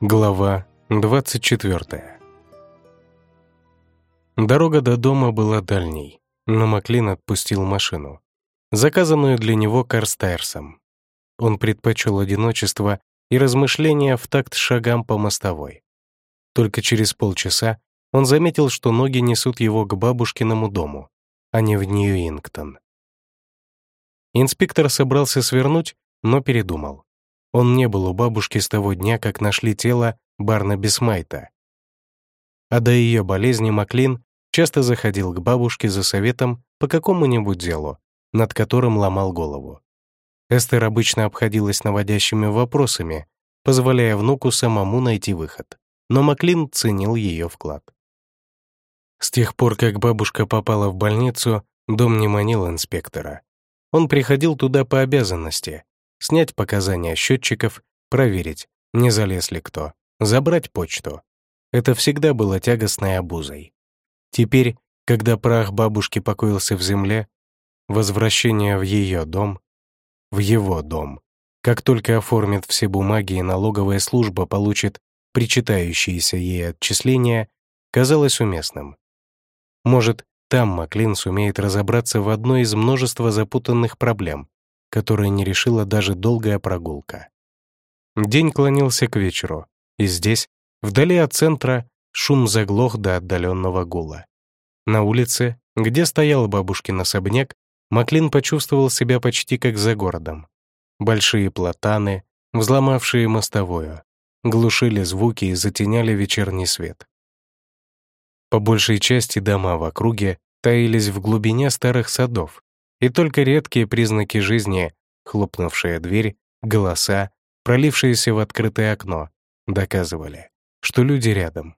Глава 24 Дорога до дома была дальней, но Маклин отпустил машину, заказанную для него Карстайрсом. Он предпочел одиночество и размышления в такт шагам по мостовой. Только через полчаса он заметил, что ноги несут его к бабушкиному дому, а не в Нью-Ингтон. Инспектор собрался свернуть, но передумал. Он не был у бабушки с того дня, как нашли тело Барнаби Смайта. А до ее болезни Маклин часто заходил к бабушке за советом по какому-нибудь делу, над которым ломал голову. Эстер обычно обходилась наводящими вопросами, позволяя внуку самому найти выход. Но Маклин ценил ее вклад. С тех пор, как бабушка попала в больницу, дом не манил инспектора. Он приходил туда по обязанности, снять показания счетчиков, проверить, не залез ли кто, забрать почту. Это всегда было тягостной обузой. Теперь, когда прах бабушки покоился в земле, возвращение в ее дом, в его дом, как только оформит все бумаги и налоговая служба получит причитающиеся ей отчисления, казалось уместным. Может, там Маклин сумеет разобраться в одной из множества запутанных проблем, которые не решила даже долгая прогулка. День клонился к вечеру, и здесь, вдали от центра, шум заглох до отдаленного гула. На улице, где стоял бабушкин особняк, Маклин почувствовал себя почти как за городом. Большие платаны, взломавшие мостовую, глушили звуки и затеняли вечерний свет. По большей части дома в округе таились в глубине старых садов, и только редкие признаки жизни, хлопнувшая дверь, голоса, пролившиеся в открытое окно, доказывали, что люди рядом.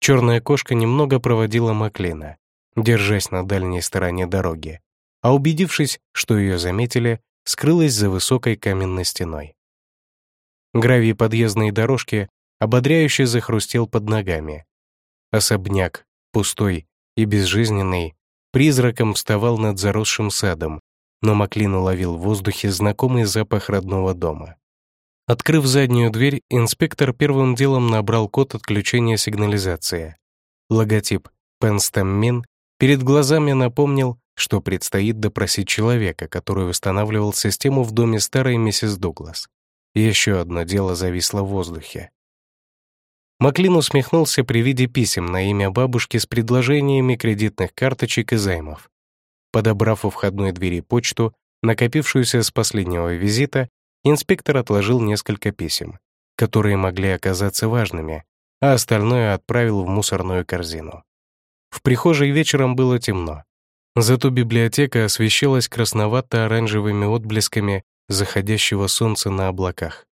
Черная кошка немного проводила Маклина, держась на дальней стороне дороги, а убедившись, что ее заметили, скрылась за высокой каменной стеной. Гравий подъездной дорожки ободряюще захрустел под ногами. Особняк, пустой и безжизненный, призраком вставал над заросшим садом, но Маклин уловил в воздухе знакомый запах родного дома. Открыв заднюю дверь, инспектор первым делом набрал код отключения сигнализации. Логотип «Пенстам перед глазами напомнил, что предстоит допросить человека, который восстанавливал систему в доме старой миссис Дуглас. Еще одно дело зависло в воздухе. Маклин усмехнулся при виде писем на имя бабушки с предложениями кредитных карточек и займов. Подобрав у входной двери почту, накопившуюся с последнего визита, инспектор отложил несколько писем, которые могли оказаться важными, а остальное отправил в мусорную корзину. В прихожей вечером было темно. Зато библиотека освещалась красновато-оранжевыми отблесками заходящего солнца на облаках.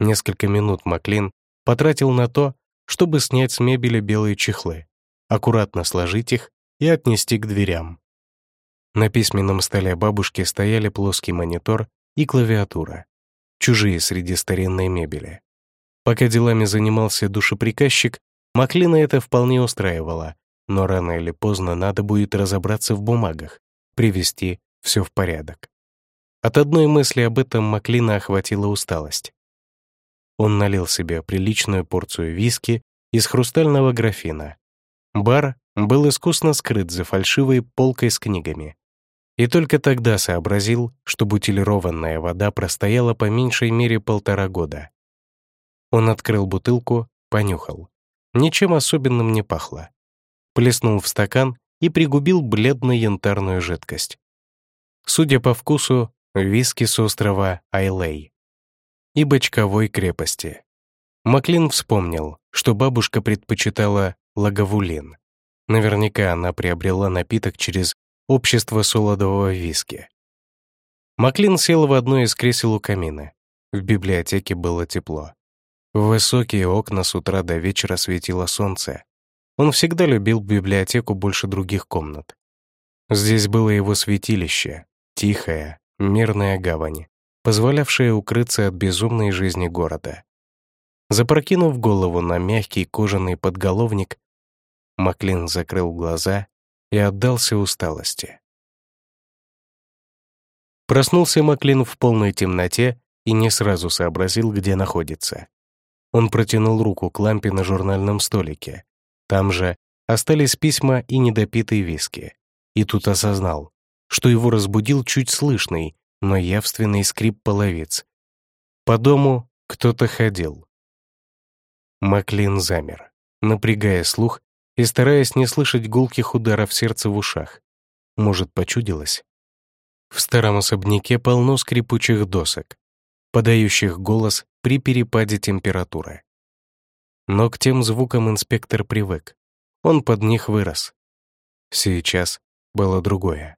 Несколько минут Маклин потратил на то, чтобы снять с мебели белые чехлы, аккуратно сложить их и отнести к дверям. На письменном столе бабушки стояли плоский монитор и клавиатура, чужие среди старинной мебели. Пока делами занимался душеприказчик, Маклина это вполне устраивало, но рано или поздно надо будет разобраться в бумагах, привести все в порядок. От одной мысли об этом Маклина охватила усталость. Он налил себе приличную порцию виски из хрустального графина. Бар был искусно скрыт за фальшивой полкой с книгами. И только тогда сообразил, что бутилированная вода простояла по меньшей мере полтора года. Он открыл бутылку, понюхал. Ничем особенным не пахло. Плеснул в стакан и пригубил бледно-янтарную жидкость. Судя по вкусу, виски с острова Айлей и бочковой крепости. Маклин вспомнил, что бабушка предпочитала лаговулин. Наверняка она приобрела напиток через общество солодового виски. Маклин сел в одно из кресел у камина. В библиотеке было тепло. В высокие окна с утра до вечера светило солнце. Он всегда любил библиотеку больше других комнат. Здесь было его святилище, тихая, мирная гавань, позволявшая укрыться от безумной жизни города. Запрокинув голову на мягкий кожаный подголовник, Маклин закрыл глаза и отдался усталости. Проснулся Маклин в полной темноте и не сразу сообразил, где находится. Он протянул руку к лампе на журнальном столике. Там же остались письма и недопитые виски. И тут осознал, что его разбудил чуть слышный, но явственный скрип половиц. По дому кто-то ходил. Маклин замер, напрягая слух и стараясь не слышать гулких ударов сердца в ушах. Может, почудилось? В старом особняке полно скрипучих досок, подающих голос при перепаде температуры. Но к тем звукам инспектор привык. Он под них вырос. Сейчас было другое.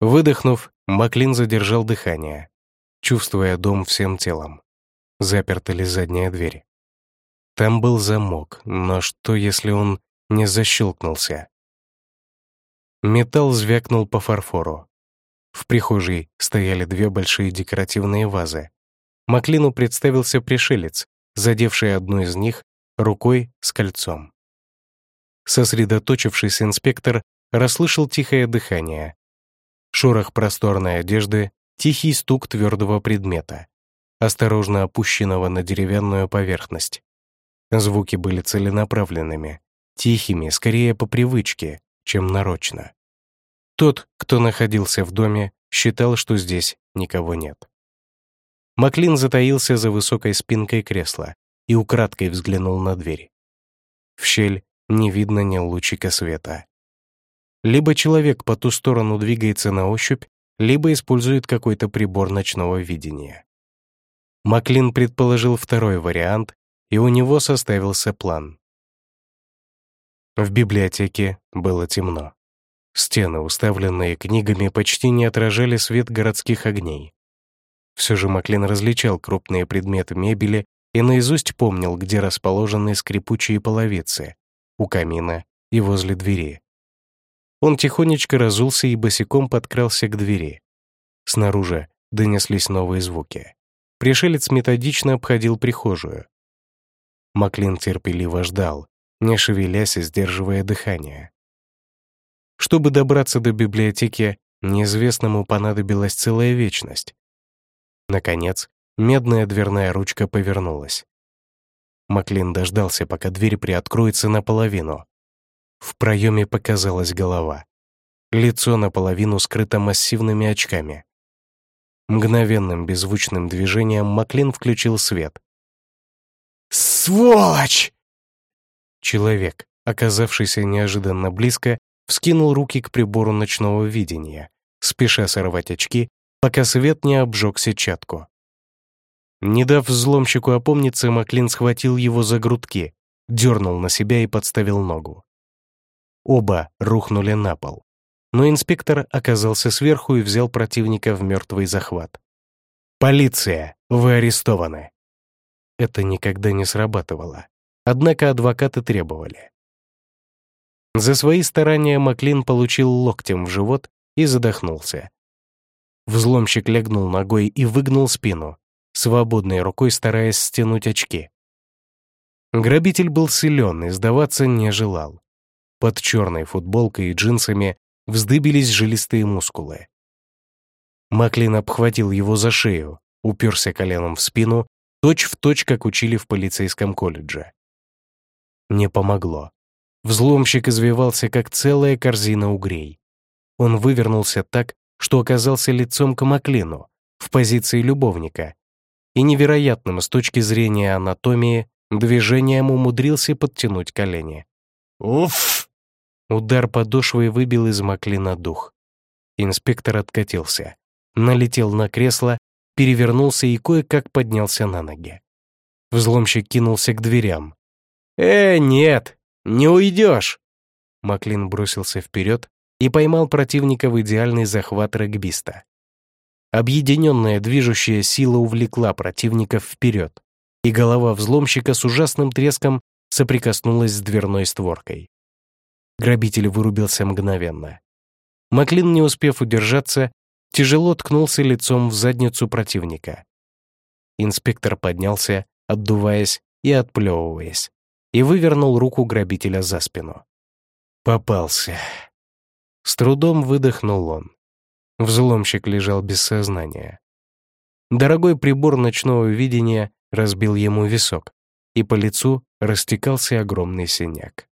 Выдохнув, Маклин задержал дыхание, чувствуя дом всем телом. Заперта ли задняя дверь? Там был замок, но что, если он не защелкнулся? Металл звякнул по фарфору. В прихожей стояли две большие декоративные вазы. Маклину представился пришелец, задевший одну из них рукой с кольцом. Сосредоточившись, инспектор расслышал тихое дыхание. Шорох просторной одежды, тихий стук твердого предмета, осторожно опущенного на деревянную поверхность. Звуки были целенаправленными, тихими, скорее по привычке, чем нарочно. Тот, кто находился в доме, считал, что здесь никого нет. Маклин затаился за высокой спинкой кресла и украдкой взглянул на дверь. В щель не видно ни лучика света. Либо человек по ту сторону двигается на ощупь, либо использует какой-то прибор ночного видения. Маклин предположил второй вариант, и у него составился план. В библиотеке было темно. Стены, уставленные книгами, почти не отражали свет городских огней. Все же Маклин различал крупные предметы мебели и наизусть помнил, где расположены скрипучие половицы, у камина и возле двери. Он тихонечко разулся и босиком подкрался к двери. Снаружи донеслись новые звуки. Пришелец методично обходил прихожую. Маклин терпеливо ждал, не шевелясь и сдерживая дыхание. Чтобы добраться до библиотеки, неизвестному понадобилась целая вечность. Наконец, медная дверная ручка повернулась. Маклин дождался, пока дверь приоткроется наполовину. В проеме показалась голова. Лицо наполовину скрыто массивными очками. Мгновенным беззвучным движением Маклин включил свет. «Сволочь!» Человек, оказавшийся неожиданно близко, вскинул руки к прибору ночного видения, спеша сорвать очки, пока свет не обжег сетчатку. Не дав взломщику опомниться, Маклин схватил его за грудки, дернул на себя и подставил ногу. Оба рухнули на пол. Но инспектор оказался сверху и взял противника в мертвый захват. «Полиция! Вы арестованы!» Это никогда не срабатывало. Однако адвокаты требовали. За свои старания Маклин получил локтем в живот и задохнулся. Взломщик легнул ногой и выгнул спину, свободной рукой стараясь стянуть очки. Грабитель был силен и сдаваться не желал. Под черной футболкой и джинсами вздыбились жилистые мускулы. Маклин обхватил его за шею, уперся коленом в спину, точь в точь, как учили в полицейском колледже. Не помогло. Взломщик извивался, как целая корзина угрей. Он вывернулся так, что оказался лицом к Маклину, в позиции любовника, и невероятным с точки зрения анатомии движением умудрился подтянуть колени. «Уф!» Удар подошвой выбил из Маклина дух. Инспектор откатился, налетел на кресло, перевернулся и кое-как поднялся на ноги. Взломщик кинулся к дверям. «Э, нет!» «Не уйдешь!» Маклин бросился вперед и поймал противника в идеальный захват регбиста. Объединенная движущая сила увлекла противников вперед, и голова взломщика с ужасным треском соприкоснулась с дверной створкой. Грабитель вырубился мгновенно. Маклин, не успев удержаться, тяжело ткнулся лицом в задницу противника. Инспектор поднялся, отдуваясь и отплевываясь и вывернул руку грабителя за спину. Попался. С трудом выдохнул он. Взломщик лежал без сознания. Дорогой прибор ночного видения разбил ему висок, и по лицу растекался огромный синяк.